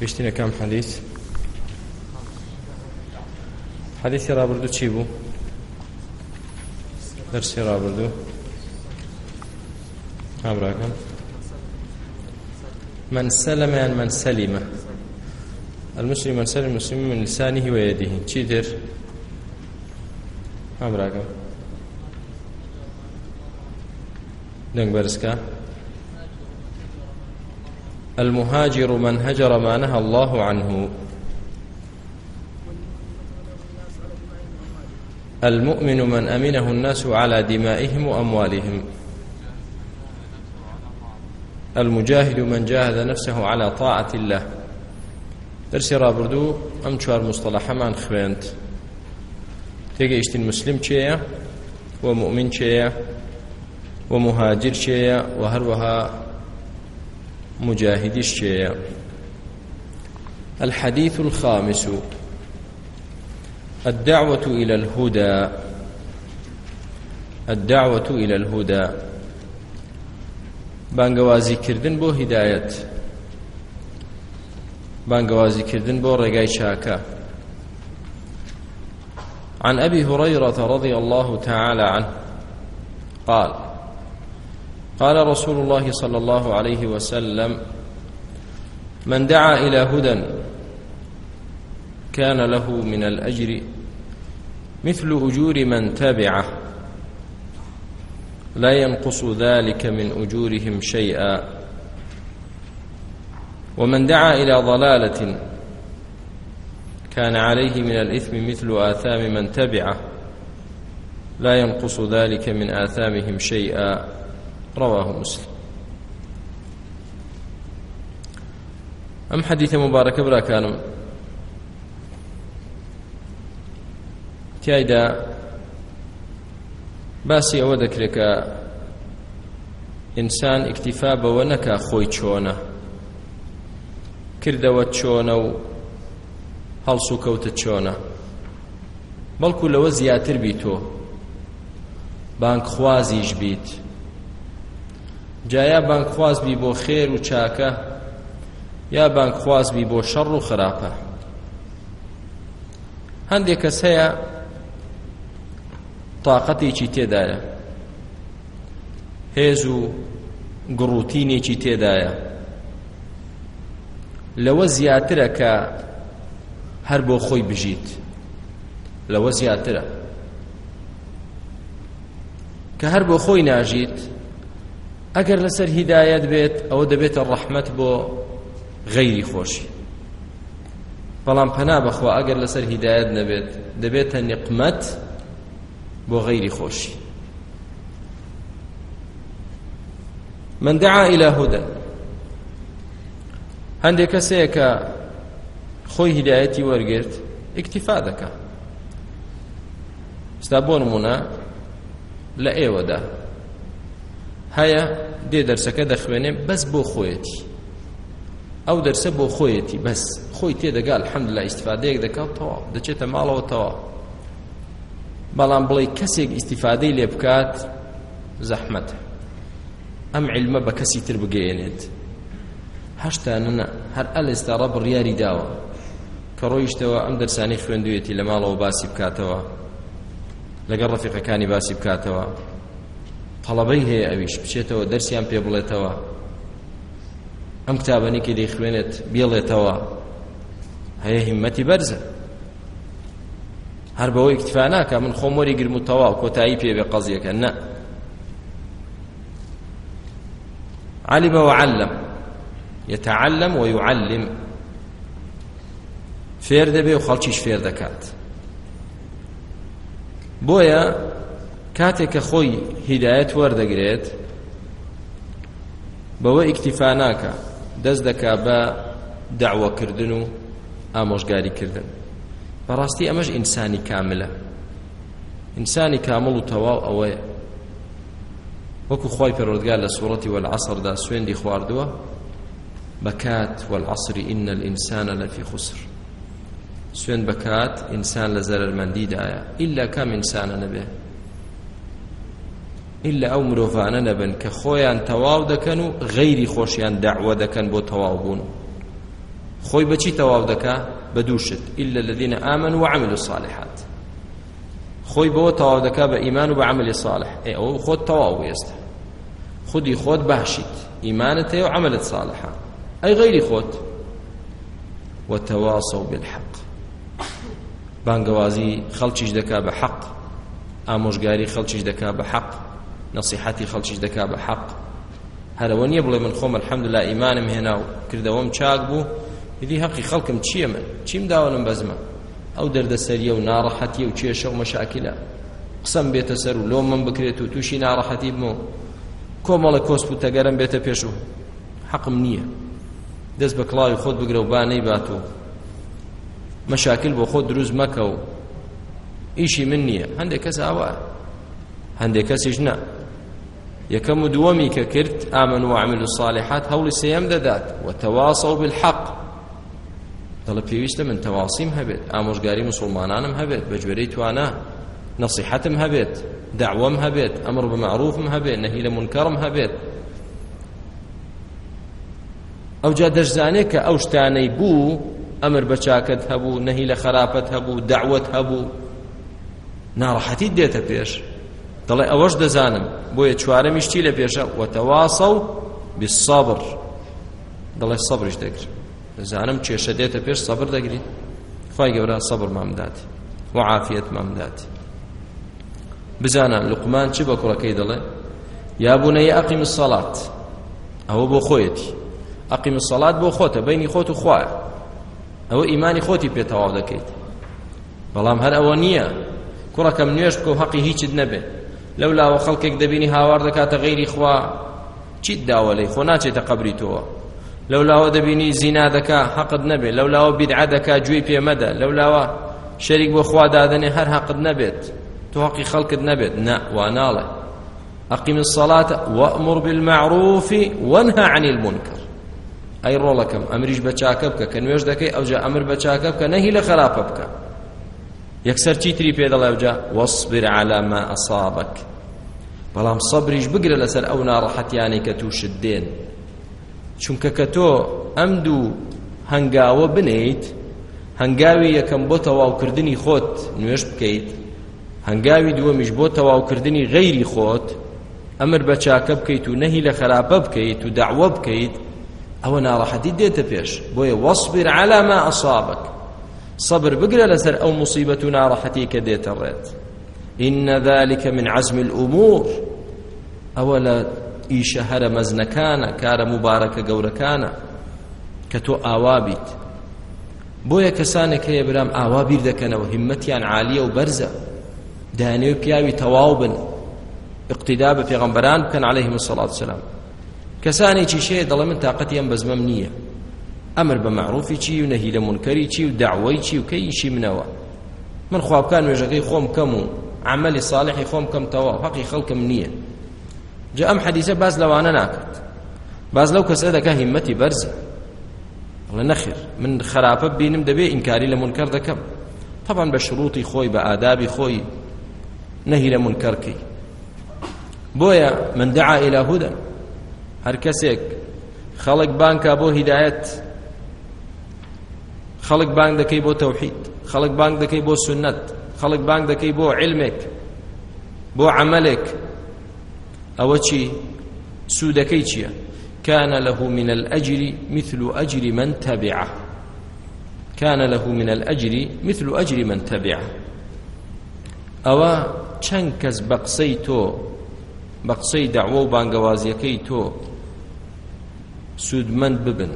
گەشتینەکەم حەدیث حەدیثی ڕابردوو چی بوو دەرسی ڕابردوو هامراکەم من سلم یان من سلمە المسلم من سلم المسلم من لسانه ويده چی در هامراکەم دەنگ بەرزکە المهاجر من هجر ما نهى الله عنه المؤمن من أمنه الناس على دمائهم وأموالهم المجاهد من جاهد نفسه على طاعة الله درسي رابردو أم شوار مصطلح من خوانت تيجي اشتن مسلم شيئا ومؤمن شيئا ومهاجر شيئا وهروها مجاهدي الشيء الحديث الخامس الدعوة إلى الهدى الدعوة إلى الهدى بانگوازی کردن بۆ هدایەت بانگوازی کردن بۆ ڕێگای چاکە عن أبي هريرة رضي الله تعالى عنه قال قال رسول الله صلى الله عليه وسلم من دعا إلى هدى كان له من الأجر مثل أجور من تبعه لا ينقص ذلك من أجورهم شيئا ومن دعا إلى ضلالة كان عليه من الإثم مثل آثام من تبعه لا ينقص ذلك من آثامهم شيئا رواه مسلم ئەم حەدیتە مبارەکە براکانم تایدا باسی ئەوە دەکرێت کە ئینسان ئیکتیفا بەوە نەکا خۆی چۆنە کردەوە چۆنە و هەڵس و کەوتە چۆنە بەڵکو لەوە زیاتر بی تۆ بانکخوازیش بیت جایا بانکخواز بی بۆ خێر و چاکە یا بانکخواز بی بۆ شەڕ و خراپە هەندێک کەس هەیە تااقەتێکی تێدایە هێز و گڕوتینێکی تێدایە لەوە زیاترە کە هەر بۆ خۆی بژیت لەوە زیاترە کە هەر بۆ خۆی ناژیت ئەگەر لەسەر هیدایەت بێت ئەوە دەبێتە ڕەحمەت بۆ غەیری خۆشی بەڵام پەنا بەخوا ئەگەر لەسەر هیدایەت نەبێت دەبێتە نقمەت بۆ غەیری خۆشی من دعا إلى هدى هەندێک کەسەیە کە خۆی هیدایەتی وەرگرت ئیکتیفا دەکە ستا بۆ نمونە لە ئێوەدا هەیە دێ دەرسەکە دەخوێنێ بەس بۆ خۆیەتی ئەو دەرسە بۆ خۆیەتی بەس خۆی تێدەگال حەمد لە ئیسفادەیەک دەکات تەواو دەچێتە ماڵەوە تەواو بەڵام بڵێ کەسێک ئیسیفادەی لێ بکات زەحمەت ئەم علمە بە کەسی تر بگەێنێت هەشتا نە هەر ئەل ئێستا ڕە بڕیاری داوە کە ڕۆیشتەوە ئەم دەرسانی خوێندوێتی لە ماڵەوە باسی بکاتەوە لەگەڵ ڕەفیقەکانی باسی بکاتەوە پەڵەبەی هەیە ئەویش بچێتەوە دەرسیان پێ بڵێتەوە ئەم کتابەنێکی دەیخوێنێت بێڵێتەوە هەیە هیمەتی بەرزە هەر بەوەی اکتفا ناکە من خۆمۆری گرم و تەواو کۆتایی پێ بێ قەزیەکە نە علم وعلم يتعلم ويعلم فێر دەبێ و خەڵکیش فێر دەکات بۆیە کاتێک کە خۆی هیدایەت وەردەگرێت بەوە ئیکتیفا ناکە دەست دەکا بە دعوەکردن و ئامۆژگاریکردن بەڕاستی ئەمەش ئینسانی کاملە ئینسانی کامڵ و تەواو ئەوەیە وەکو خی پەرۆردگار لە سوورەتی وەعسردا سوێندی خواردووە بەکات وەعسری ئینە ئینسانە لەفی خسر سوێن بەکات ئینسان لە زەرمەندیدایە ئللا کام ئینسانە نەبێت ئللا ئەو مرۆڤانە نەبن کە خۆیان تەواو دەکەن و غەیری خۆشیان داعوە دەکەن بۆ تەواو بوون خۆی بەچی تەواو دەکا بە دووشت ئللا الذين آمنوا وعملوا الصالحات خۆی بەوە تەواو دەکا بە ئیمان و بە عملی صالح ئێ ئەو خۆت تەواو ئێستا خودی خۆت باشیت ئیمانت هەیە و عملت صالحە ئەی غەیری خۆت وتواصوا بالحق بانگەوازی خەڵکیش دەکا بە حەق ئامۆژگاری خەڵکیش دەکا بە حەق نصيحتي خەڵکیش دەکا بە حەق هەرەوە نییە بڵێ من خۆم الحەمدلله ئیمانم هێنا و کردەوەم چاک بوو یدی حەقی خەڵکم چییە من چیم داوەنم بەزمە ئەو دەردەسەریە و ناڕەحەتیە و کێشە و مەشاکیلە قسم بێتە سەر و لۆ من بکرێت و تووشی ناڕەحەتی بم و کۆمەڵە کۆسپ و تەگەرم بێتە پێش و حەقم نییە دەست بە کڵاوی خۆت بگرە و بانەی بات و مەشاکل بۆ خۆت دروست مەکە و ئیشی من نییە هەندێک کەس ئاوا هەندێک کەسیش نە یەکەم و دووەمی کە کرد ئامن و عمل و ساڵحات هەوڵی سێم دەدات و تەواسە و بالحق دڵە پێویستە من تەواسیم هەبێت ئامۆژگاری مسلمانانم هەبێت بەجوێرەی توانە نەسیحەتم هەبێت دعوەم هەبێت ئەمر بە معروفم هەبێت نەهی لە منکەڕم هەبێت ئەوجا دەشزانێت کە ئەو شتانەی بوو ئەمر بە چاکت هەبوو نەهی لە خراپەت هەبوو دعوت هەبوو ناڕەحەتی دێتە پێش دەڵێ ئەوەش دەزانم بۆیە چوارەمیشتی لە پێشە وەتەواسە و بسەبر دەڵێ سەبرش دەکرد دەزانم کێشە دێتە پێش سەبر دەگری خی گەورە سەبر مامداتی و عافیت مامداتی بزانە لقمان چی بە کوڕەکەی دەڵێ یابوونەی ئەقیم سەڵات ئەوە بۆ خۆیەتی ئەقیم سەڵات بۆ خۆتە بینی خۆت و خوایە ئەوە ئیمانی خۆتی پێتەواو دەکەیت بەڵام هەر ئەوە نییە کوڕەکەم نوێش بکە و حەقی هیچت نەبێت لەولاوە خەڵکێک دەبینی هاوار دەکاتە غیری خوا چیت داوە لەی خۆ ناچێتە قبری تۆوە لەولاوە دەبینی زینا دەکا حەقت نەبێت لەولاوە بیدعە دەکا گوێی پێمەدە لەولاوە شەریک بۆ خوا دادنێ هەر حەقت نەبێت تۆ حەقی خەڵکت نەبێت نە وا ناڵێ أقم الصلاة وأمر بالمعروف وانهى عن المنكر أي رولكم أمريش بچاكبك كنويش دكي أو جاء أمر بچاكبك نهي لخراببك یەکسەر چیتری پێ دەڵێ جا وەصبر على ما ئەسابك بەڵام سەبریش بگرە لەسەر ئەو ناڕەحەتیانی کە تووشت دێن چونکە کە تۆ ئەم دوو هەنگاوە بنیت هەنگاوی یەکەم بۆ تەواوکردنی خۆت نوێش بکەیت هەنگاوی دووەمیش بۆ تەواوکردنی غەیری خۆت ئەمر بە چاکە بکەیت و نەهی لە خراپە بکەیت و داوە بکەیت ئەوە ناڕەحەتی دێتە پێش بۆیە وەصبر على ما ئەسابك صبر بقرا لسر أو مصيبتنا راحتيك ديت الريت إن ذلك من عزم الأمور أولا ئیشە هەرە مەزنەکانە کارە مبارەکە گەورەکانە کە تۆ ئاوابیت بۆیە کەسانێک هەیە برام ئاوا بیر دەکەنەوە هیمەتیان عالیە و بەرزە دانێ پیاوی تەواو بن اقتیدا بە پێغەمبەران بکەن عليهلەیهم سەڵات سلام کەسانێکی شەیە دەڵێ من تااقەت ئەم بەزمەم نییە ئەمر بە معروفی چی و نەهی لە منکەری چی و دعوەی چی و کەیشی منەوە من خوابکان وێژەکەی خۆم کەم و عملی صالحی خۆم کەم تەواو حەقی خەڵکم نییە جا ئەم حەدیثە باز لەوانە ناکرد باز لەو کەسە دەکە هیمەتی بەرزە بڵێ نەخیر من خراپە بینم دەبێ ئینکاری لە منکەر دەکەم طبعا بە شروطی خۆی بە ئادابی خۆی نەهی لە منکەرکەی بۆیە من دعا إلى هدى هەر کەسێک خەڵک بانکە بۆ هیدایەت خەڵک بانگ دەکەی بۆ تەوحید خەڵک بانگ دەکەی بۆ سنەت خەڵک بانگ دەکەی بۆ علمێک بۆ عملێک ئەوە چی سوودەکەی چییە كان له من الأجر مثل أجر من تبعه كان له من الأجر مثل أجر من تبعه ئەوە چەند کەس بە قسەی تۆ بە قسەی داوە و بانگەوازیەکەی تۆ سوودمەند ببن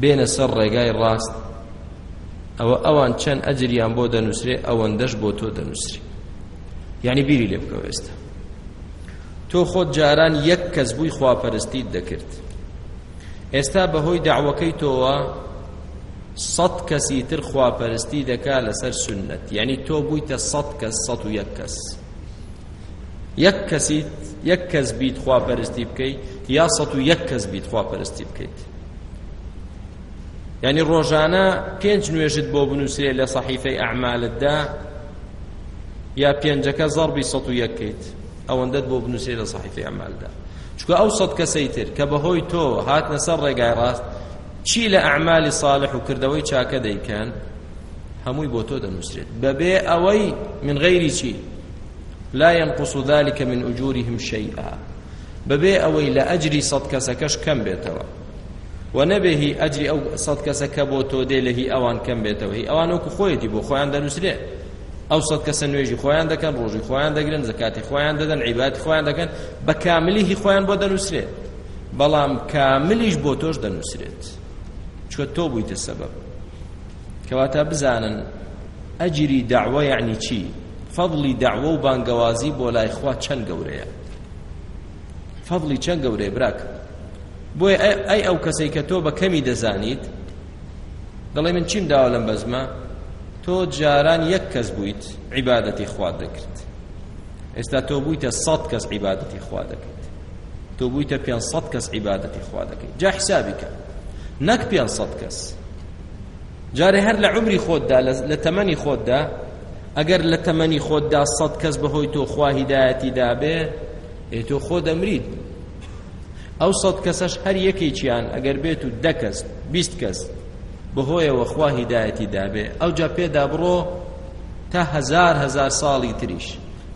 بێنە سەر ڕێگای ڕاست ئەوە ئەوان چەند ئەجریان بۆ دەنووسێ ئەوەندەش بۆ تۆ دەنووسری یعنی بیری لێ بکەوە ئێستا تۆ خۆت جاران یەک کەس بووی خواپەرستیت دەکرد ئێستا بەهۆی داعوەکەی تۆوە سەد کەسی تر خواپەرستی دەکا لەسەر سنت یعنی تۆ بوویتە سەد کەس سەد و یەک کەس یەک کەسیت یەک کەس بیت خواپەرستی بکەیت یا سەد و یەک کەس بیت خواپەرستی بکەیت ینی ڕۆژانە پێنج نوێژت بۆ بنووسێ لە سەحیفەی ئەعمالتدا یا پێنجەکە زەربی سەد و یەکەیت ئەوەندەت بۆ بنووسێ لە سەحیفەی ئەعمالدا چکە ئەو سەد کەسەی تر کە بەهۆی تۆ هاتنە سەر ڕێگای ڕاست چی لە ئەعمالی ساڵح و کردەوەی چاکە دەیکەن هەمووی بۆ تۆ دەنووسێت بەبێ ئەوەی من غەیری چی لا ينقص ذلك من أجورهم شيئا ببيع أوي لأجري صدك سكش كم بيتوا و نەبێهی ئەجری ئەو سەد کەسەکە بۆ تۆ دێ لەهی ئەوان کەم بێتەوە هی ئەوان وەکو خۆیەتی بۆ خۆیان دەنووسرێ ئەو سەد کەسە نوێژی خۆیان دەکەن ڕۆژی خۆیان دەگرن زکاتی خۆیان دەدەن عیباتی خۆیان دەکەن بە کاملی هی خۆیان بۆ دەنووسرێت بەڵام کاملیش بۆ تۆش دەنووسرێت چۆ تۆ بوویتە سەبەب کەواتە بزانن ئەجری داعوە یعنی چی فەضلی داعوە و بانگەوازی بۆ لای خوا چەند گەورەیە فەضلی چەند گەورەیە براکە بۆی ئەی ئەو کەسەی کە تۆ بە کەمی دەزانیت دەڵێ من چیم داوە لەم بەزمە تۆ جاران یەک کەس بوویت عیبادەتی خوا دەکرد ئێستا تۆ بوویتە سەد کەس عیبادەتی خوا دەکەیت تۆ بوویتە پێ سەد کەس عیبادەتی خوا دەکەیت جا حسابیکە نەک پێ سەد کەس جارێ هەر لە عمری خۆتدا لە تەمەنی خۆتدا ئەگەر لە تەمەنی خۆتدا سەد کەس بەهۆی تۆ خوا هیدایەتی دابێ ئێ تۆ خۆ دەمریت ئەو سەد کەسەش هەر یەکێکیان ئەگەر بێت و دە کەس بیست کەس بەهۆیەوە خوا هیدایەتی دابێ ئەو جا پێدا بڕۆ تا هەزار هەزار ساڵی تریش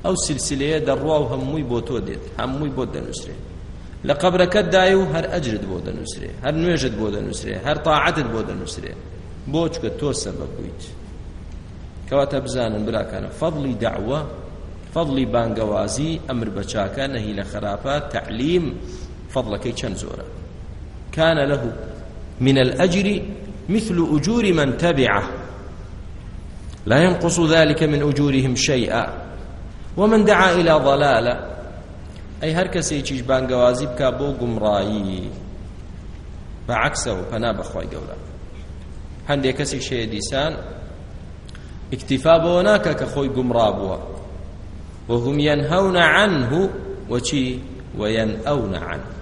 ئەو سلسلەیە دەڕوا و هەمووی بۆ تۆ دێت هەمووی بۆ دەنووسێت لە قبرەکەت دای و هەر ئەجرت بۆ دەنووسێ هەر نوێژت بۆ دەنووسێ هەر تاعاتت بۆ دەنووسێ بۆ چکە تۆ سەبەکویت کەواتە بزانن براکانە فەضلی دعوە فەضلی بانگەوازی ئەمر بەچاکە نەهی لە خراپە تەعلیم فضلەکەی چەند زۆرە كان له من الأجر مثل أجور من تبعه لا ينقص ذلك من أجورهم شيئا ومن دعا إلى ضلالة أي هر كسيكيش بانقوازي بكا بو قمرائي بەعکسە و پەنا بەخوای گەورە هەندێک کەسێک شەیە دیسان ئیکتیفا بەوە ناکە کە خۆی گومڕا بووە وهم ينهون عنه وچی وينأون عنه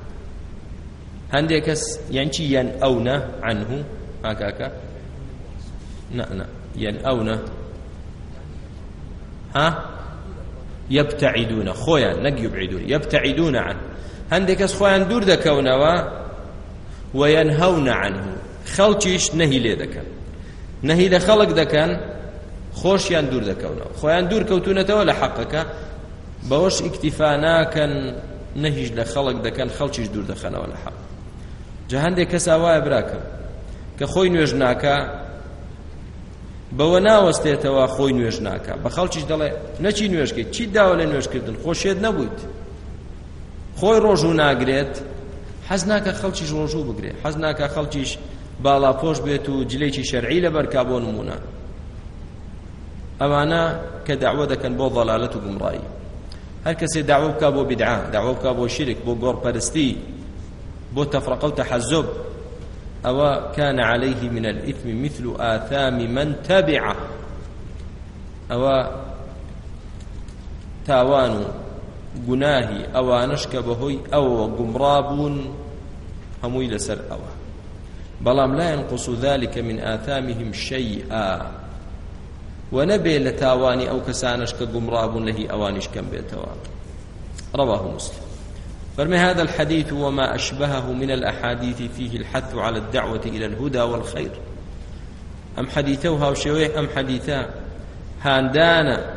هەندێک کەس یەنچی یەن ئەونە عنه ئاکاکە نەنا یەن ئەونە ها يبتعدون خۆیان نەک يبعدون يبتعدون عن هەندێک کەس خۆیان دوور دەکەونەوە وينهون عنه خەڵکیش نهي لێ دەکەن نهي لە خەڵک دەکەن خۆشیان دوور دەکەونەوە خۆیان دوور کەوتونەتەوە لە حەقەکە بەوەش ئیکتیفا ناکەن نەهیش لە خەڵک دەکەن خەڵکیش دوور دەخەنەوە لە حەق جە هەندێک کەس ئاوایە براکەم کە خۆی نوێژ ناکە بەوە ناوەستێتەوە خۆی نوێژ ناکە بە خەڵکیش دەڵێ نەچی نوێژکە چی داوە لە نوێژکردن خۆشێت نەبوویت خۆی ڕۆژوو ناگرێت حەز ناکە خەڵکیش ڕۆژوو بگرێت حەز ناکە خەڵکیش باڵا پۆش بێت و جلێکی شەرعی لە بەرکا بۆ نمونە ئەوانە کە داوە دەکەن بۆ ضەلالەت و گومڕایی هەر کەسێ داوە بکا بۆ بیدعا داوە بکا بۆ شیرک بۆ گۆڕپەرستی بو تفرقة وتحزب أو كان عليه من الإثم مثل آثام من تبعه أو تاوان گوناهی ئەوانش کە بەهۆی ئەوە گومڕابوون هەمووی لەسەر ئەوە بەڵام لا ينقص ذلك من آثامهم شيئا ونبي لتاواني أو كسانش كقمراب له أوانش كم بيتوا رواه مسلم فرمي هذا الحديث وما أشبهه من الأحاديث فيه الحث على الدعوة إلى الهدى والخير أم حديثه هاوشويه أم حديثه هاندانا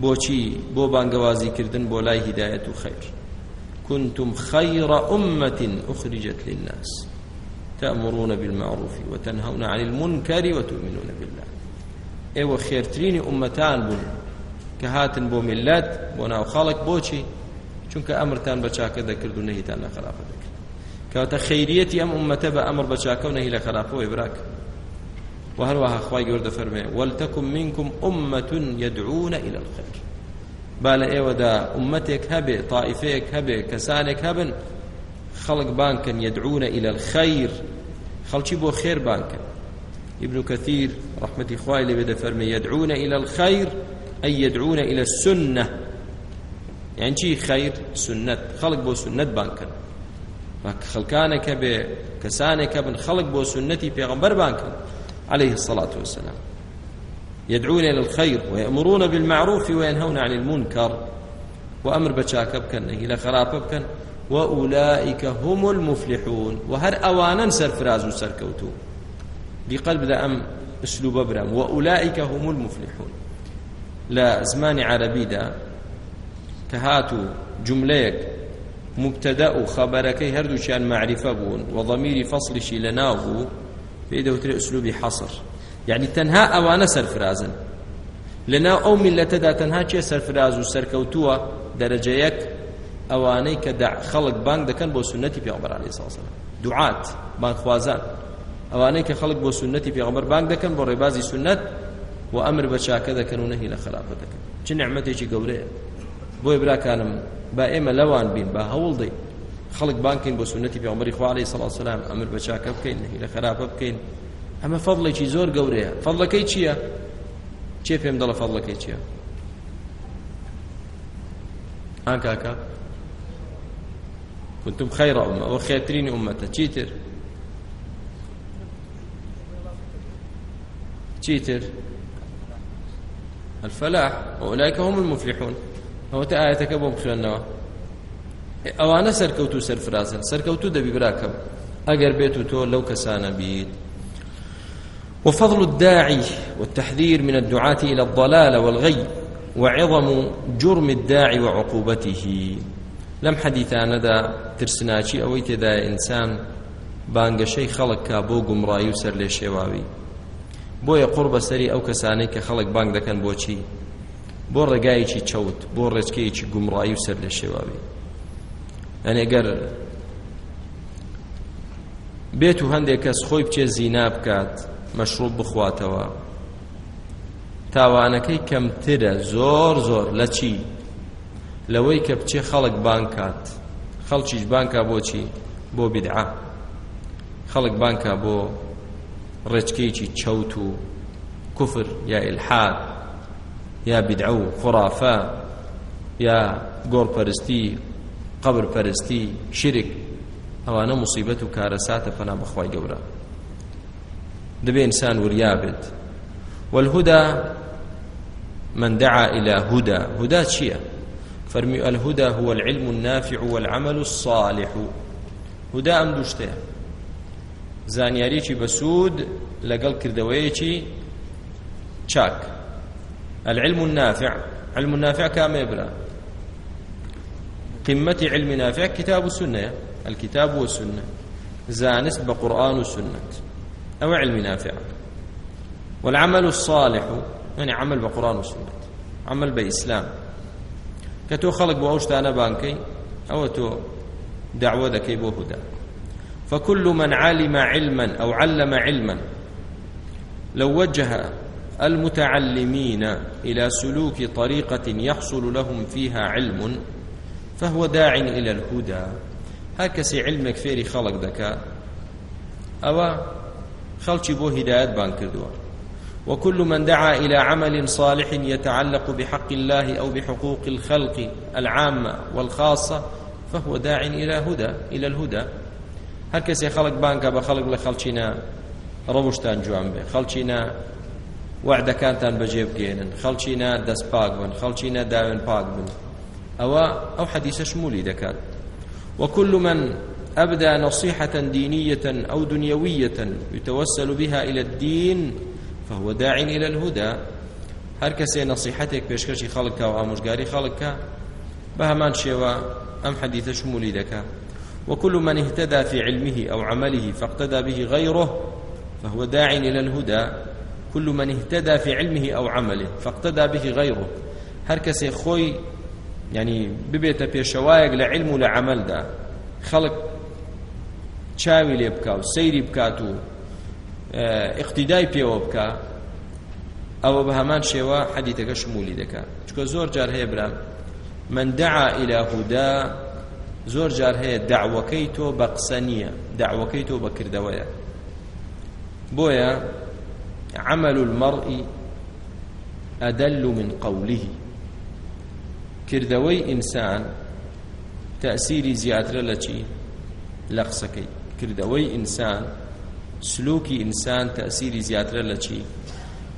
بوشي بو بانقوازي كردن بولاي هداية خير كنتم خير أمة أخرجت للناس تأمرون بالمعروف وتنهون عن المنكر وتؤمنون بالله ايوه خيرترين أمتان بون كهاتن بو ملات بو ناو خالق بوشي چونکە ئەمرتان بە چاکە دەکرد و نەهیتان لە خراپە دەکرد کەواتە خەیریەتی ئەم ئومەتە بە ئەمر بە چاکە و نەهی لە خراپەوەی براک و هەروەها خوای گەور دەفەرمێ وەلتەکم منکم ئومەة یەدعونە إلى الخەیر با لە ئێوەدا ئومەتێک هەبێ تائیفەیەک هەبێ کەسانێک هەبن خەڵک بانکن یەدعونە إلى الخەیر خەڵکی بۆ خێر بانکن ابن كثير رحمة إخوائي لبدا فرمي يدعون إلى الخير أي يدعون إلى السنة یان چی خەیر سنت خەڵک بۆ سنت بانکن خەڵکانێکە بێ کەسانێکە بن خەڵک بۆ سنەتی پێغمبەر بانکن عليه الصلاة والسلام يدعون إلى الخير ويأمرون بالمعروف وينهون عن المنكر وأمر بچاك بكن إلى خراب بكن وأولئك هم المفلحون وهر أوانا سر فراز سر كوتو بقلب ذا أم أسلوب برام وأولئك هم المفلحون لا زمان عربي ده کە هات و جملەیەک مبتدا و خەبەرەکەی هەردووچیان معریفە بوون و ضمیری فەصلیشی لە ناو بوو پێی دەوترێت ئوسلوبی حەسر یعنی تەنها ئەوانە سەرفرازن لەناو ئەو میلەتەدا تەنها چێ سەرفراز و سەرکەوتووە دەرەجەیەک ئەوانەی کە خەڵک بانگ دەکەن بۆ سنەتی پێغمبەر عەلەیهی سەڵام دوعات بانگخوازان ئەوانەی کە خەڵک بۆ سنەتی پێغمبەر بانگ دەکەن بۆ ڕێبازی سنەت و ئەمر بە چاکە دەکەن و نەهی لە خەلافە دەکەن چ نعمەتێکی گەورەیە بۆی براکانم با ئێمە لەوان بین با هەوڵدەین خەڵک بانکەین بۆ سنەتی پێمەری خوالی سەڵ سلام ئەمر بە چاکە بکەین نهی لە خراپە بکەین ئەمە فەڵێکی زۆر گەورەیە فەڵەکەی چییە؟ چێ پێم دەڵە فەڵەکەی چییە؟ ئان کاکە كنتم خير أمة وخيرترين أمة تشيتر تشيتر الفلاح وأولئك هم المفلحون ئەوەتە ئاەتەکە بۆ بخوێنەوە ئەوانە سەرکەوت و سەرفرازن سەرکەوتو دەبی براکەم ئەگەر بێت و تۆ لەو کەسانە بیت وفضل الداعي والتحذير من الدعاة إلى الضلال والغي وعظم جرم الداعي وعقوبته لم حديثان ندى ترسناچی ئەوەی تێدا ئینسان بانگەشەی خەڵکا بۆ گومڕایی و سەر لێ شێواوی بۆیە قڕ بەسەری ئەو کەسانەی کە خەڵک بانگ دەکەن بۆچی بۆ ڕێگایەکی چەوت بۆ ڕێچکەیەکی گومڕایی و سەر لە شێواوی ئەنێگەر بێت و هەندێک کەس خۆی بچێ زینا بکات مەشروب بخواتەوە تاوانەکەی کەمترە زۆر زۆر لە چی لەوەی کە بچێ خەڵک بانکات خەڵکیش بانکا بۆچی بۆ بدعا خەڵک بانکا بۆ ڕێچکەیەکی چەوت و کوفر یا ئلحاد یا بدع و خرافا یا گۆڕپەرستی قبر پەرستی شرک ئەوانە مصیبەت و کارەساتە پەنا بەخوای گەورە دەبێ ئینسان وریا بێت والهدى من دعا إلى هدى هدى چية فرمي الهدى هو العلم النافع والعمل الصالح هدى أم دوشته زانياريكي بسود لقل كردويكي چاك العلم النافع علم النافع كام يبرا قمة علم نافع كتاب السنة الكتاب والسنة زانس بقرآن والسنة أو علم نافع والعمل الصالح يعني عمل بقرآن والسنة عمل بإسلام كتو خلق بأوشتانا بانكي أو تو دعوة ذكي بوهدا فكل من علم علما أو علم علما لو وجه المتعلمين إلى سلوك طريقة يحصل لهم فيها علم فهو داع إلى الهدى هكسي علمك فيري خلق دكا أو خلقي بو هدايات بان كردوا وكل من دعا إلى عمل صالح يتعلق بحق الله أو بحقوق الخلق العامة والخاصة فهو داع إلى هدى إلى الهدى هكسي خلق بانكا بخلق لخلقنا روشتان جوان به خلقنا وعدەکانتان بەجێ بگێنن خەڵکی نا دەست پاک بن خەڵکی نا داوێن پاک بن ئەوە ئەو حەدیثە شمولی دەکات وكل من أبدى نصيحة دينية أو دنيوية يتوسل بها إلى الدين فهو داع إلى الهدى هەر کەسێ نەسیحەتێک پێشکەشی خەڵکە و ئامۆژگاری خەڵکە بە هەمان شێوە ئەم حەدیتە شمولی دەکا وكل من اهتدى في علمه أو عمله فاقتدى به غيره فهو داع إلى الهدى كل من اهتدى في علمه أو عمله فاقتدى به غيره هر کسی خوی یعنی ببێتە پێشەوایەک لە علم و لە عملدا خەڵک چاوی لێ بکە و سەیری بکات و اقتیدای پێوە بکە ئەوە بە هەمان شێوە حەدیتەکە شمولی دەکات چکە زۆر جار هەیە برام من دعا إلى هدا زۆر جار هەیە دعوەکەی تۆ بە قسە نییە دعوەکەی تۆ بەکردەوەیە بۆیە عمل المرء أدل من قوله کردەوەی ئینسان تەسیری زیاترە لە چی لە قسەکەی کردەوەی ئینسان سلوکی ئینسان تەسیری زیاترە لە چی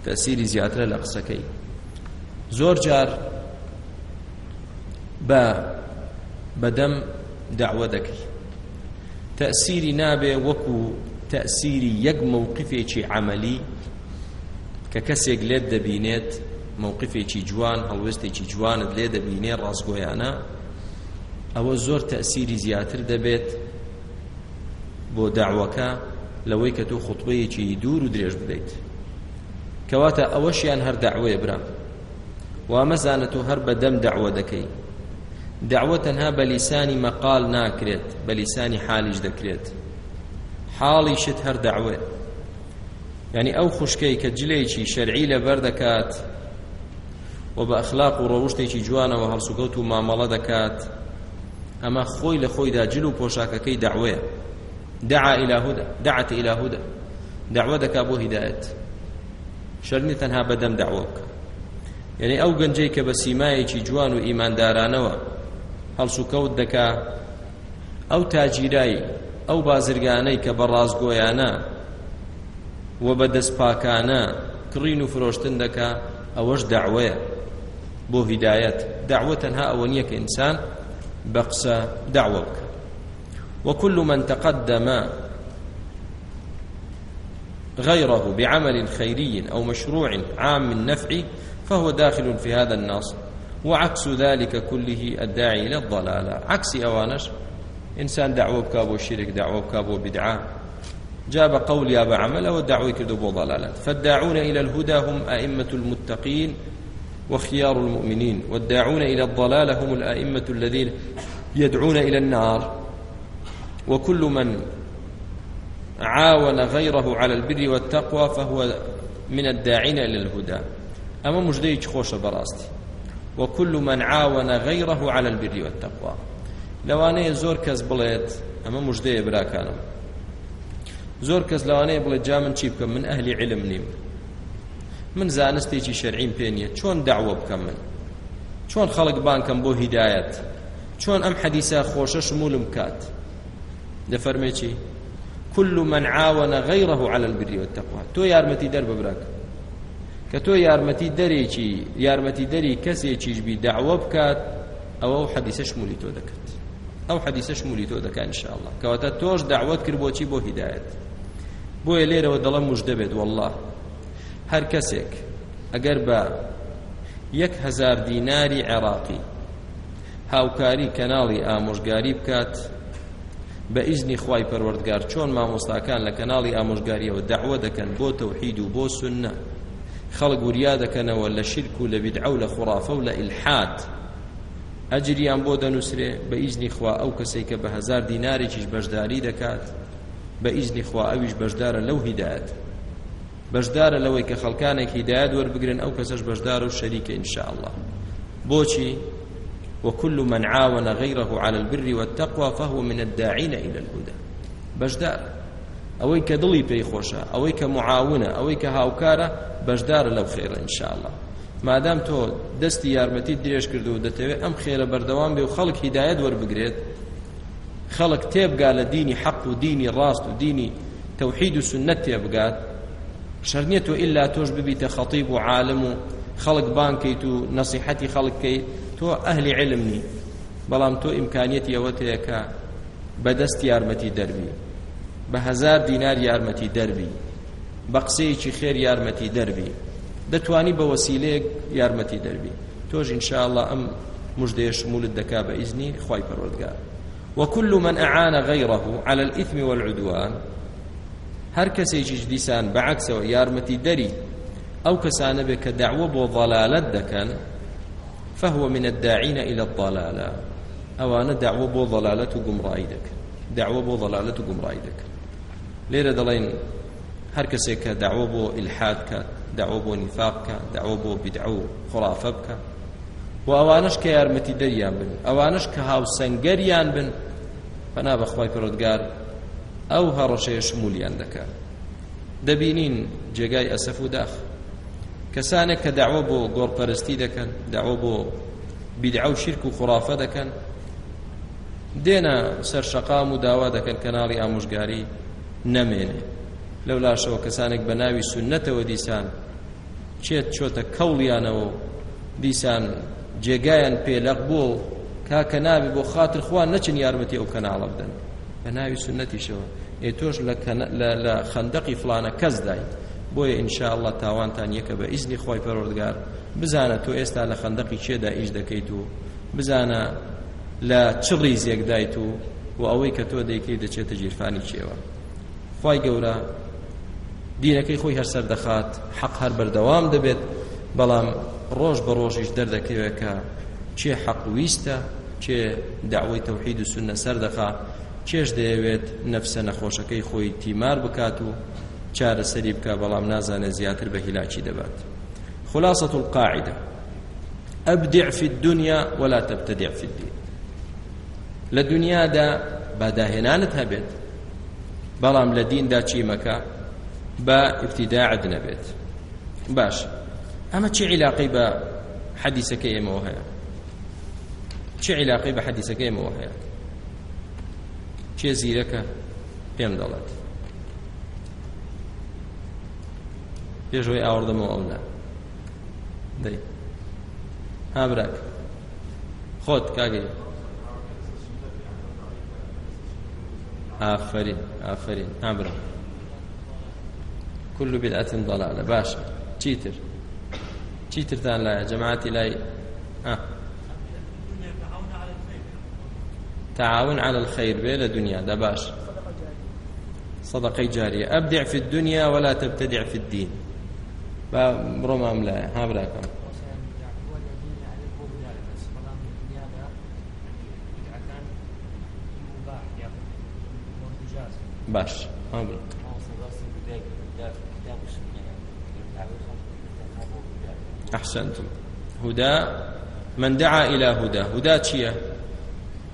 تەسیری زیاترە لە قسەکەی زۆر جار بە بەدەم داوە دەکەی تەسیری نابێ وەکو تەسیری یەک مووقفێکی عملی کە کەسێک لێت دەبینێت مووقفێکی جوان هەڵوێستێکی جوانت لێ دەبینێ ڕاستگۆیانە ئەوە زۆر تەسیری زیاتر دەبێت بۆ داواکە لەوەی کە تۆ خوتبەیەکی دوور و درێژ بدەیت کەواتە ئەوەشیان هەر داوەیە برا وامەزانە تۆ هەر بەدەم داوە دەکەی داوە تەنها بە لیسانی مەقال ناکرێت بە لیسانی حالیش دەکرێت حاڵیشت هەر داوێ ینی ئەو خوشکەی کە جلەیەکی شەرعی لە بەردەکات و بە ئەخلاق و ڕەوشتێکی جوانەوە هەڵسوگەوت و مامەڵە دەکات ئەمە خۆی لە خۆیدا جل و پۆشاکەکەی داوەیە دعا إلى هدى دعت إلى هدى دعوة دكا بو هداية شرني تنها بدم دعوك يعني أو جنجي كبسيماي جوان وإيمان دارانوا هل سكوت دكا أو تاجيراي أو بازرگانەی کە بە ڕازگۆیانە و بە دەستپاکانە کڕین و فرۆشتن دەکا ئەوەش دعوەیە بۆ هیدایەت دعوە تەنها ئەوە نییە کە ئینسان بە قسە دعوە بکە وكل من تقدم غيره بعمل خيري أو مشروع عام النفع فهو داخل في هذا النص وعكس ذلك كله الداعي إلى الضلالة عكس أوانش إنسان دعوة بكابو الشرك دعوة بكابو بدعة جاء بقول يا بعمل أو الدعوة كردو ضلالات فالداعون إلى الهدى هم أئمة المتقين وخيار المؤمنين والداعون إلى الضلال هم الأئمة الذين يدعون إلى النار وكل من عاون غيره على البر والتقوى فهو من الداعين إلى الهدى أما مجديج خوش براستي وكل من عاون غيره على البر والتقوى لەوانەیە زۆر کەس بڵێت ئەمە مژدەیە براکانم زۆر کەس لەوانەیە بڵێ جا من چی بکەم من ئەهلی علم نیم من زانستێکی شەرعیم پێ نییە چۆن داوە بکەم من چۆن خەڵک بانکەم بۆ هیدایەت چۆن ئەم حەدیسە خۆشە شمولم کات دەفەرمێکی كل من عاون غيره على البر والتقوى تو يارمتي در ببرك كتو يارمتي دريكي يارمتي دري كسيكيش بي دعوة بكات او حديث شمولي تو دكت او حديث شمولي تو دكا ان شاء الله كواتا توش دعوة كربوتي بو هداية بۆیە لێرەوە دەڵم مش دەبێت والله هەر کەسێک ئەگەر بە یەک هزار دیناری عێراقی هاوکاری کەناڵی ئامۆژگاری بکات بە ئیزنی خی پەروەردگار چۆن مامۆستاکان لە کەناڵی ئامۆژگاریەوە دەعوە دەکەن بۆ تەوحید و بۆ سنە خەڵک وریا دەکەنەوە لە شرک و لە بیدعە و لە خوڕافە و لە ئیلحات ئەجریان بۆ دەنووسرێ بە ئیزنی خوا ئەو کەسێک کە بە هزار دینارێکیش بەشداری دەکات بە ئیزنی خوا ئەویش بەشدارە لەو هیدایەت بەشدارە لەوەی کە خەڵکانێک هیدایەت وەربگرن ئەو کەسەش بەشدارە و شەریکە ئینشاءالله بۆچی وكل من عاون غيره على البر والتقوى فهو من الداعين إلى الهدى بەشدار ئەوەی کە دڵی پێی خۆشە ئەوەی کە معاونە ئەوەی کە هاوکارە بەشدارە لەو خێرە ئینشاءله مادام تۆ دەستی یارمەتی درێژ کردو دەتەوێت ئەم خێرە بەردەوام بێ و خەڵک هیدایەت وەربگرێت خەڵک تێبگا لە دینی حەق و دینی ڕاست و دینی تەوحید و سنەت تێبگات شەرنیە تۆ ئللا تۆش ببیتە خەتیب و عالم و خەڵک بانکەیت و نەسیحەتی خەڵکیت تۆ ئەهلی علمنی بەڵام تۆ ئیمکانیەتی ئەوە تەیەکە بەدەست یارمەتی دەربی بە هزار دینار یارمەتی دەربی بە قسەیەکی خێر یارمەتی دەربی دەتوانی بە وەسیلەیەک یارمەتی دەربی تۆش ئینشاءڵە ئەم مژدەیە شمولت دەکا بە ئیزنی خی پەرۆدگار وكل من أعان غيره على الإثم والعدوان هر کەسێکیش دیسان بەعکسەوە یارمەتی دەری ئەو کەسانە بێ کە داوە بۆ ضەلالەت دەکەن فهو من الداعين إلى الضلالة ئەوانە داوە بۆ ضەلالەت و گومڕایی دەکەن داوە بۆ ضەلالەت و گومڕایی دەکەن لێرە دەڵێن هەر کەسێک کە داوە بۆ ئیلحاد کە داوە بۆ نیفاق کە داوە بۆ بدع و خرافە بکە و ئەوانش کە یارمەتی دەریان بن ئەوانش کە هاوسەنگەریان بن پەنا بەخوای پرۆدگار ئەو هەڕەشەیە شمولیان دەکات دەبینین جێگای ئەسەف و داخ کەسانێک کە داوا بۆ گۆڕپەرستی دەکەن داوا بۆ بیدعە و شرک و خوڕافە دەکەن دێنە سەر شەقام و داوا دەکەن کەناڵی ئامۆژگاری نەمێنێ لەو لاشەوە کەسانێک بە ناوی سونەتەوە دیسان چێت چۆتە کەوڵیانەوە دیسان جێگایان پێلق بوو کاکە نابێ بۆ خاطر خوان نەچن یارمەتی ئەو کەناڵە بدەن بە ناوی سنەتیشەوە ئێ تۆش لە خندەقی فلانە کەس دایت بۆیە ئینشاءله تاوانتان یەکە بە ئیزنی خۆی پەرۆردگار بزانە تۆ ئێستا لە خندەقی چێدا ئیش دەکەیت و بزانە لە چ ڕیزێک دایت و و ئەوەی کە تۆ دەیکەی دەچێتە جیرفانی چێوە خی گەورە دینەکەی خۆی هەر سەر دەخات حەق هەر بەردەوام دەبێت بەڵام ڕۆژ بە ڕۆژیش دەردەکەوێت کە چێ حەقویستە چێ داوای تەوحید و سنە سەردەخا چێش دەیەوێت نەفسە نەخۆشەکەی خۆی تیمار بکات و چارەسەری بکە بەڵام نازانێت زیاتر بە هیلاکی دەبات خلاصة القاعدة أبدع في الدنيا ولا تبتدع في الدين لدنيا دا بەداهێنانت هەبێت بەڵام لە دیندا چی مەکە بە ئفتیداعت نەبێت باش ئەمە چی عیلاقی بە حەدیسەکە ئێمەوە هەیە چی عیلاقی بە حەدیسەکە ئێمەوە هەیە چێ زیرەکە پێم دەڵێت پێشەوەی ئاوردەمەوە ئەولا دەی ها براک خۆت کاگەی ئافرین ئافرین ها برا كل بدعة ضلالة باشا تشيتر چی تردان لایە جەماعەتی لای تعاون على الخير بێ لە دنیادا باش صدقەی جاریە ئەبدع في الدنيا ولا تبتدع في الدين با بڕۆم ئەم لایە ها براکەم باش ها بڕۆ أحسنتم هدى من دعا إلى هدى هدى چية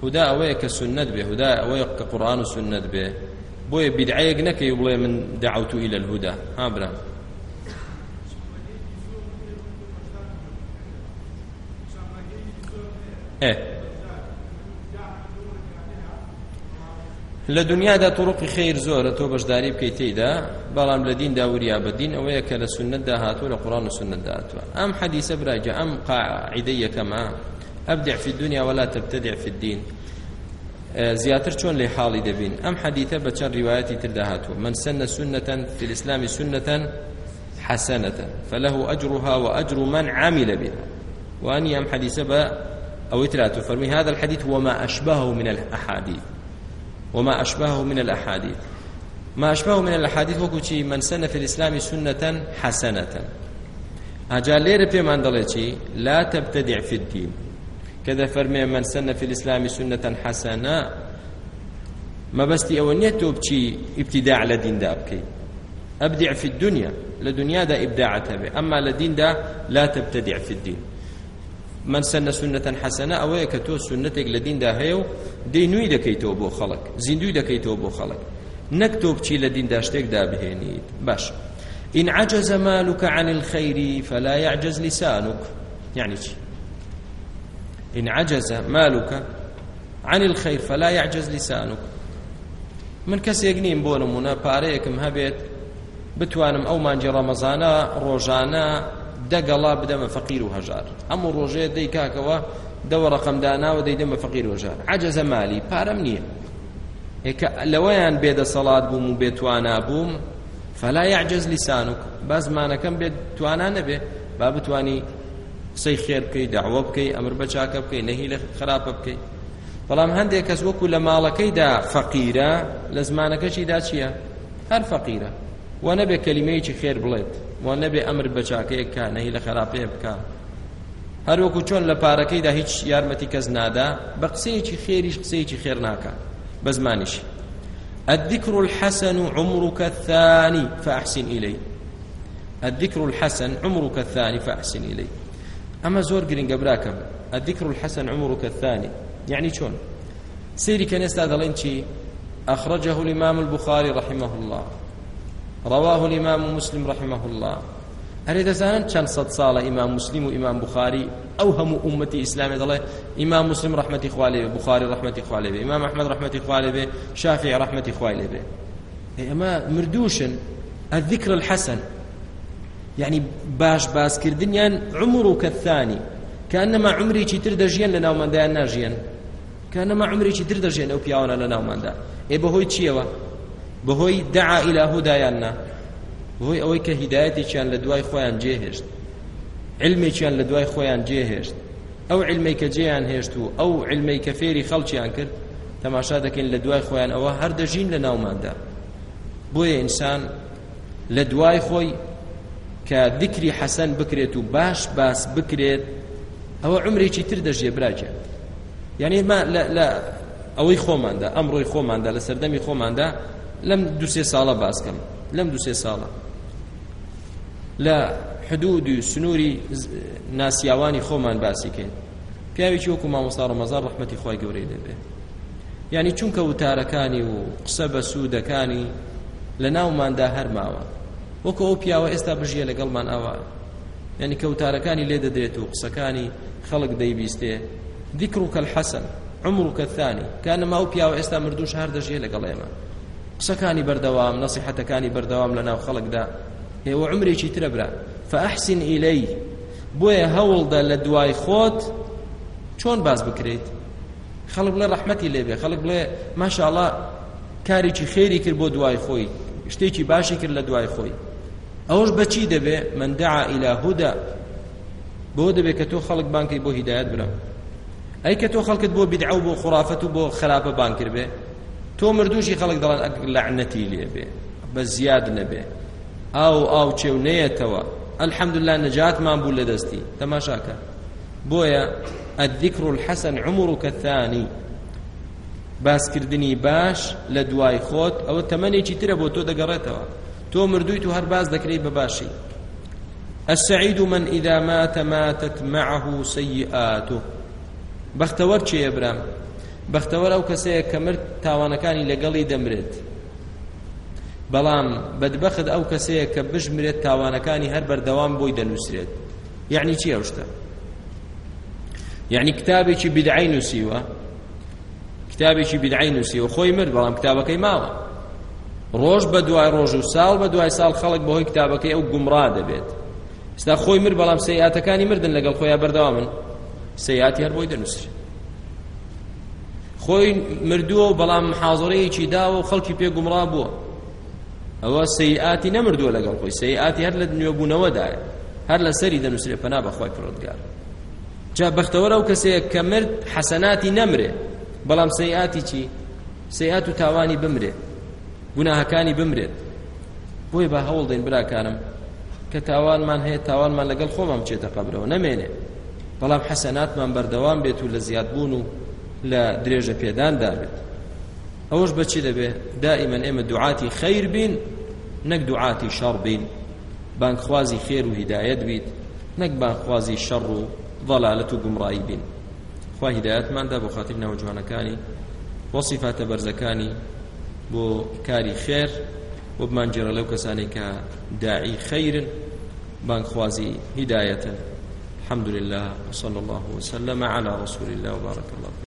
هدى أوي كسنت به هدى أوي كقرآن سنت به بوي بدعيك نكي يبلي من دعوت إلى الهدى ها برام إيه لە دنیادا تووڕقی خیر زۆرە تۆ بەشداری بکەیت تێدا بەڵام لە دیندا وریا بەدین ئەوەیە کە لە سنتدا هاتووە لە قڕان و سنتدا هاتووە ئەم حەدیسە براجە ئەم قاعدە یەکەمە ئەبدع في الدنيا ولا تبتدع في الدين زیاتر چۆن لێ حاڵی دەبین ئەم حەدیتە بە چەند ڕواەتی تردا هاتووە من سنە سنەتەن في الإسلام سنة حسنة فله أجرها وأجر من عمل بها وأني أم حديث بأ أو تراتو فرمي هذا الحديث وما أشبهه من الأحاديث وما أشبهه من الأحاديث ما أشبهه من الأحاديث وكوشي من سن في الإسلام سنة حسنة أجا ليرة في مندلتي لا تبتدع في الدين كذا فرمي من سن في الإسلام سنة حسنة ما بستي أو نيتو بشي ابتداع لدين دابكي أبدع في الدنيا لدنيا دا إبداع تبع أما لدين دا لا تبتدع في الدين من سنە سنەتەن حەسەنە ئەوەیە کە تۆ سنەتێک لە دیندا هەیە و دەی نوی دەکەیتەوە بۆ خەڵک زیندوی دەکەیتەوە بۆ خەڵک نەک تۆ بچی لە دیندا شتێکدا بهێنیت باش إن عجز مالك عن الخير فلا يعجز لسانك يعني چی إن عجز مالك عن الخير فلا يعجز لسانك من کەسێک نیم بۆ نمونە پارەیەکم هەبێت بتوانم ئەو مانجی ڕەمەزانە ڕۆژانە دەگەڵا بدەمە فەقیر و هەژار ئەموو ڕۆژەیە دەی کاکەوە دەوە ڕقمداناوە دەیدەمە فەقیر و هەژار عجەزە مالی پارەم نییە لەوەیان بێدەسەڵات بووم و بێتوانە بووم فەلا یعجز لیسانوک با زمانەکەم بێت توانە نەبێ با بتانی قسەی خێر بکەی داوە بکەی ئەمر بە چاکە بکەی نەهی لە خراپە بکەی بەڵام هەندێک کەس وەکو لە ماڵەکەیدا فەقیرە لە زمانەکەشیدا چییە؟ هەر فەقیرە وە نەبێ کەلیمەیەکی خێر بڵێت و نەبێ ئەمر بەچاکەیەک کە نەهی لە خراپێ بکە هەروەکو چۆن لە پارەکەیدا هیچ یارمەتی کەس نادا بە قسەیەکی خێریش قسەیەکی خێر ناکە بە زمانیشی الذكر الحسن عمرك الثاني فأحسن إليه الذكر الحسن عمرك الثاني فأحسن إليه أما زور قرين قبراكم الذكر الحسن عمرك الثاني يعني شون سيري كان يستاذ لنشي أخرجه الإمام البخاري رحمه الله رواه الإمام مسلم رحمه الله هەرێ دەزانن چەند سەد ساڵە ئیمام مسلیم و ئیمام بخاری ئەو هەموو ئومەتی ئیسلامی دەڵێ ئیمام مسلم ڕحمەتی خوا لێبێ بخاری ڕحمەتی خوا لێبێ ئیمام ئەحمد ڕحمەتی خوا لێبێ شافعی ڕحمەتی خوا لێبێ ئێمە مردوشن الذکر الحەسەن یعنی باش باسکردنیان عمر و کەثانی کەنەما عمرێکی تر دەژیان لە ناومەندایان ناژیان کەنەما عمرێکی تر دەژیان ئەو پیاوانە لە ناومەندا ئێ بەهۆی چیەوە بەهۆی دعا إلى هدایان نا بەهۆی ئەوەی کە هیدایەتێکیان لە دوای خۆیان جێهێشت علمێکیان لە دوای خۆیان جێهێشت ئەو علمی کە جێیان هێشت و ئەو علمی کە فێری خەڵکیان کرد تەماشا دەکەین لە دوای خۆیان ئەوە هەر دەژین لە ناوماندا بۆیە ئینسان لە دوای خۆی کە ذکری حەسەن بکرێت و باش باس بکرێت ئەوە عمرێکی تر دەژێ براکە یعنی ما لە ئەوەی خۆماندا ئەمڕۆی خۆماندا لە سەردەمی خۆماندا لەم دوسێ ساڵە باسکەم لەم دوسێ ساڵە لە حدود و سنووری ناسیاوانی خۆمان باسیکەین پیاوێکی وەکو مامۆستا ڕمەزار ڕحمەتی خی گەورەی دەبێ یعنی چونکە وتارەکانی و قسە بە سوودەکانی لە ناوماندا هەرماوە وەکو ئەو پیاوە ئێستا بژیە لەگەڵمان ئەوە یعنی کەوتارەکانی لێ دەدرێت و قسەکانی خەڵک دەیبیستێ دیکڕ و کەل حەسەن عمر و کەثانی کانەما و پیاوە ئێستا مردوش هەر دەژێ لەگەڵ ئێمە قسەکانی بەردەوام نەسیحەتەکانی بەردەوام لە ناو خەڵکدا هێوە عمرێکی ترە برا فەحسین ئیلەی بۆیە هەوڵدا لە دوای خۆت چۆن باز بکرێت خەڵک بڵێ ڕەحمەتی لێبێ خەڵک بڵێ ماشاءڵا کارێکی خێری کرد بۆ دوای خۆی شتێکی باشی کرد لە دوای خۆی ئەوش بەچی دەبێ من دعا إلى هدى بۆ دەبێت کە تۆ خەڵک بانکەی بۆ هیدایەت برا ئەی کە تۆ خەڵکت بۆ بیدعە و بۆ خوافەت و بۆ خراپە بانکرد بێ تۆ مردوشی خەڵک دەڵێن ئەگەر لەعنەتی لێبێ بە زیاد نەبێ ئاو ئاو چێو نەیەتەوە ئەلحەمدوللا نەجاتمان بوو لە دەستی تەماشاکە بۆیە الذكر الحسن عمرك الثاني باسکردنی باش لە دوای خۆت ئەوە تەمەێکی ترە بۆ تۆ دەگەڕێتەوە تۆ مردویت و هەر باز دەکرێت بەباشی السعيد من إذا مات ماتت معه سيئاته بختور چه يبرام بەختەوەرە ئەو کەسەیە کە مرد تاوانەکانی لەگەڵی دەمرێت بەڵام بەدبەخت ئەو کەسەیە کە بژمرێت تاوانەکانی هەر بەردەوام بۆی دەنووسرێت یعنی چی ئەوشتە یعنی کتابێکی بدعی نووسیوە کتابێکی بدعی نووسیوە خۆی مرد بەڵام کتابەکەی ماوە ڕۆژ بە دوای ڕۆژ و ساڵ بە دوای ساڵ خەڵک بەهۆی کتابەکەی ئەو گومڕا دەبێت ستا خۆی مرد بەڵام سەیعاتەکانی مردن لەگەڵ خۆیان بەردەوامن سەیعاتی هەر بۆی دەنووسرێت خۆی مردووە و بەڵام حاضڕەیەکی داوە و خەڵکی پێگومڕا بووە ئەوە سەیئاتی نەمردووە لەگەڵ خۆی سەیئاتی هەر لە دنیێبوونەوەدایە هەر لە سەری دەنووسێ پەنا بەخوای پرۆتگار جا بەختەوەرە و کەسەیە کە مرد حەسەناتی نەمرێ بەڵام سەیئاتی چی سەیئات و تاوانی بمرێ گوناهەکانی بمرێت بۆی بە هەوڵ دەین براکانم کە تاوانمان هەیە تاوانمان لەگەڵ خۆمان بچێتە قەبرەوە نەمێنێ بەڵام حەسەناتمان بەردەوام بێت و لە زیادبوون و لە درێژە پێداندا بێت ئەوەش بەچی دەبێ دائیمەن ئێمە دوعاتی خەیر بین نەک دوعاتی شەڕ بین بانخوازی خێر و هیدایەت بیت نەک بانخوازی شەڕ و ضەلالەت و گومڕایی بین خوا هیدایەتماندا بۆ خاتر ناوەجوانەکانی بۆ سیفاتە بەرزەکانی بۆ کاری خێر و بمانجێرە لەو کەسانی کە داعی خەیرن بانخوازی هیدایەتە الحمد لله وصلى الله وسلم على رسول الله وبارك الله